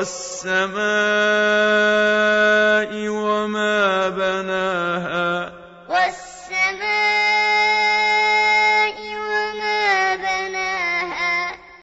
وَالسَّمَاءِ وَمَا بَنَاهَا وَالسَّمَاءِ